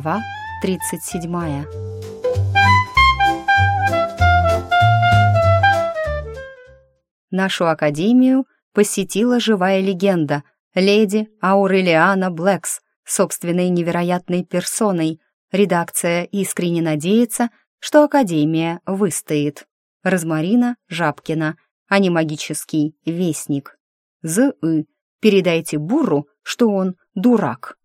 Глава 37 Нашу академию посетила живая легенда, леди Аурелиана Блэкс, собственной невероятной персоной. Редакция искренне надеется, что академия выстоит. Розмарина Жабкина, а не магический вестник. З.И. Передайте Бурру, что он дурак.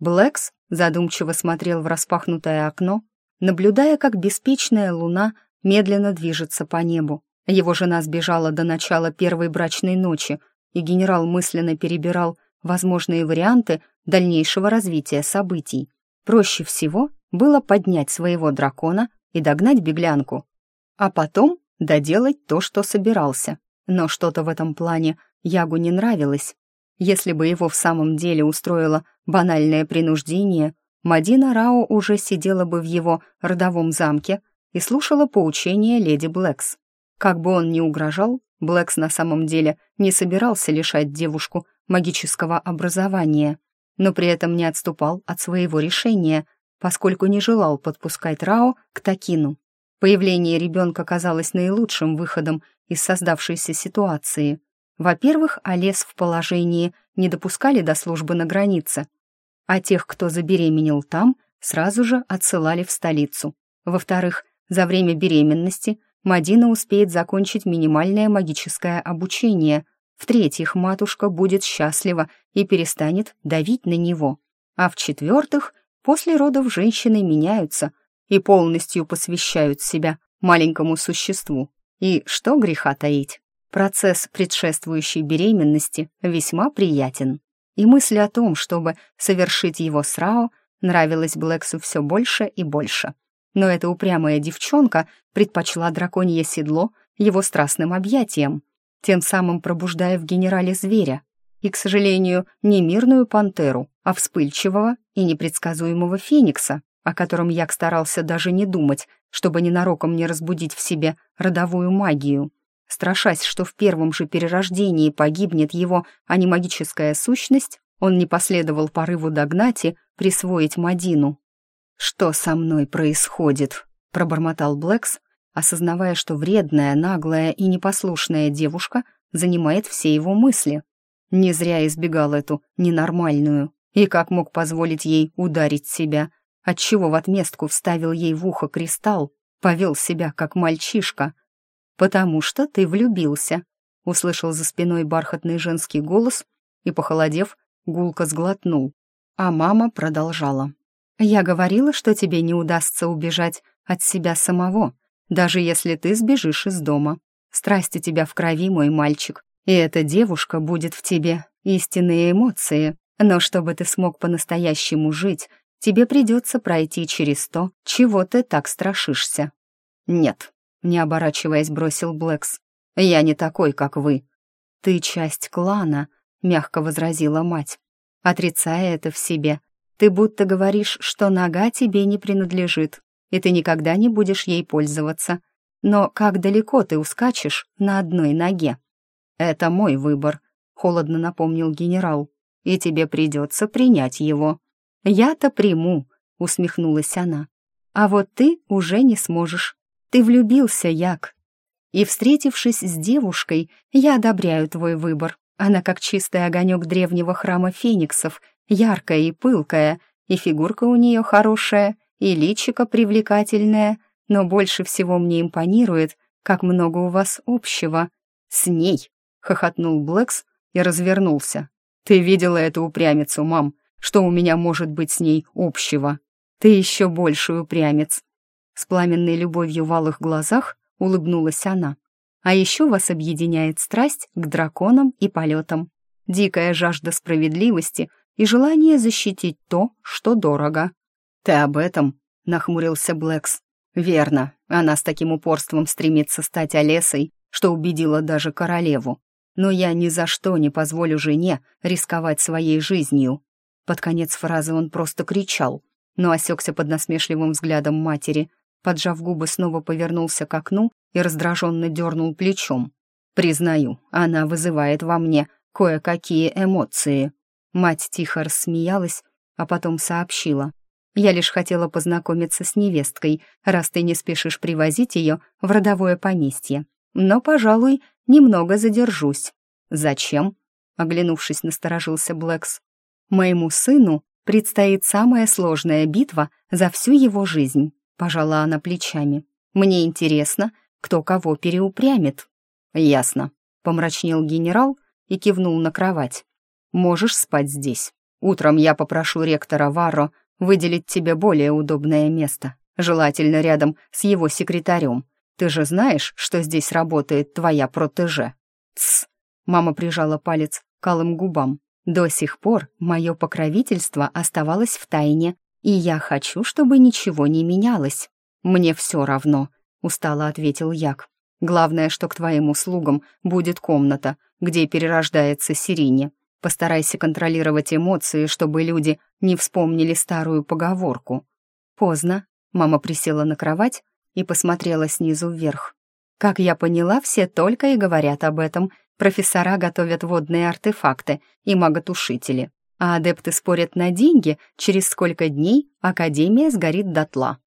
Блэкс задумчиво смотрел в распахнутое окно, наблюдая, как беспечная луна медленно движется по небу. Его жена сбежала до начала первой брачной ночи, и генерал мысленно перебирал возможные варианты дальнейшего развития событий. Проще всего было поднять своего дракона и догнать беглянку, а потом доделать то, что собирался. Но что-то в этом плане Ягу не нравилось. Если бы его в самом деле устроило банальное принуждение, Мадина Рао уже сидела бы в его родовом замке и слушала поучения леди Блэкс. Как бы он ни угрожал, Блэкс на самом деле не собирался лишать девушку магического образования, но при этом не отступал от своего решения, поскольку не желал подпускать Рао к Такину. Появление ребенка казалось наилучшим выходом из создавшейся ситуации. Во-первых, Олес в положении не допускали до службы на границе, а тех, кто забеременел там, сразу же отсылали в столицу. Во-вторых, за время беременности Мадина успеет закончить минимальное магическое обучение. В-третьих, матушка будет счастлива и перестанет давить на него. А в-четвертых, после родов женщины меняются и полностью посвящают себя маленькому существу. И что греха таить? Процесс предшествующей беременности весьма приятен. И мысль о том, чтобы совершить его с Рао, нравилась Блэксу все больше и больше но эта упрямая девчонка предпочла драконье седло его страстным объятиям, тем самым пробуждая в генерале зверя, и, к сожалению, не мирную пантеру, а вспыльчивого и непредсказуемого феникса, о котором Як старался даже не думать, чтобы ненароком не разбудить в себе родовую магию, страшась, что в первом же перерождении погибнет его, а не магическая сущность, он не последовал порыву догнать и присвоить Мадину. «Что со мной происходит?» — пробормотал Блэкс, осознавая, что вредная, наглая и непослушная девушка занимает все его мысли. Не зря избегал эту ненормальную, и как мог позволить ей ударить себя, отчего в отместку вставил ей в ухо кристалл, повел себя как мальчишка. «Потому что ты влюбился», — услышал за спиной бархатный женский голос и, похолодев, гулко сглотнул. А мама продолжала. Я говорила, что тебе не удастся убежать от себя самого, даже если ты сбежишь из дома. Страсть у тебя в крови, мой мальчик, и эта девушка будет в тебе истинные эмоции. Но чтобы ты смог по-настоящему жить, тебе придется пройти через то, чего ты так страшишься. Нет, не оборачиваясь, бросил Блэкс. Я не такой, как вы. Ты часть клана, мягко возразила мать, отрицая это в себе ты будто говоришь, что нога тебе не принадлежит, и ты никогда не будешь ей пользоваться. Но как далеко ты ускачешь на одной ноге? Это мой выбор, холодно напомнил генерал, и тебе придется принять его. Я-то приму, усмехнулась она. А вот ты уже не сможешь. Ты влюбился, Як. И, встретившись с девушкой, я одобряю твой выбор. Она как чистый огонек древнего храма фениксов, яркая и пылкая, и фигурка у нее хорошая, и личико привлекательное, но больше всего мне импонирует, как много у вас общего. С ней, — хохотнул Блэкс и развернулся. Ты видела эту упрямицу, мам? Что у меня может быть с ней общего? Ты еще больший упрямец. С пламенной любовью в алых глазах улыбнулась она. А еще вас объединяет страсть к драконам и полетам. Дикая жажда справедливости и желание защитить то, что дорого. «Ты об этом?» — нахмурился Блэкс. «Верно, она с таким упорством стремится стать Олесой, что убедила даже королеву. Но я ни за что не позволю жене рисковать своей жизнью». Под конец фразы он просто кричал, но осекся под насмешливым взглядом матери, поджав губы, снова повернулся к окну и раздраженно дернул плечом. «Признаю, она вызывает во мне кое-какие эмоции». Мать тихо рассмеялась, а потом сообщила. Я лишь хотела познакомиться с невесткой, раз ты не спешишь привозить ее в родовое поместье. Но, пожалуй, немного задержусь». «Зачем?» — оглянувшись, насторожился Блэкс. «Моему сыну предстоит самая сложная битва за всю его жизнь», — пожала она плечами. «Мне интересно, кто кого переупрямит». «Ясно», — помрачнел генерал и кивнул на кровать. «Можешь спать здесь. Утром я попрошу ректора Варро выделить тебе более удобное место, желательно рядом с его секретарем. Ты же знаешь, что здесь работает твоя протеже?» «Тсс!» — мама прижала палец к алым губам. «До сих пор мое покровительство оставалось в тайне, и я хочу, чтобы ничего не менялось. Мне все равно», — устало ответил Як. «Главное, что к твоим услугам будет комната, где перерождается Сирине. Постарайся контролировать эмоции, чтобы люди не вспомнили старую поговорку. Поздно. Мама присела на кровать и посмотрела снизу вверх. Как я поняла, все только и говорят об этом. Профессора готовят водные артефакты и маготушители. А адепты спорят на деньги, через сколько дней Академия сгорит дотла.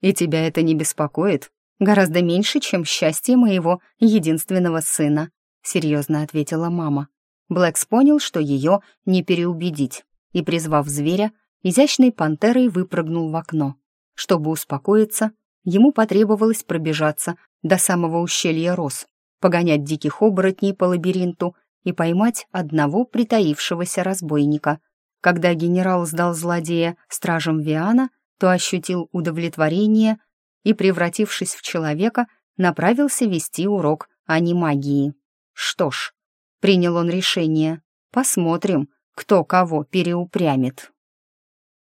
И тебя это не беспокоит? Гораздо меньше, чем счастье моего единственного сына, серьезно ответила мама. Блэкс понял, что ее не переубедить, и, призвав зверя, изящной пантерой выпрыгнул в окно. Чтобы успокоиться, ему потребовалось пробежаться до самого ущелья роз, погонять диких оборотней по лабиринту и поймать одного притаившегося разбойника. Когда генерал сдал злодея стражам Виана, то ощутил удовлетворение и, превратившись в человека, направился вести урок, а не магии. Что ж, Принял он решение. Посмотрим, кто кого переупрямит.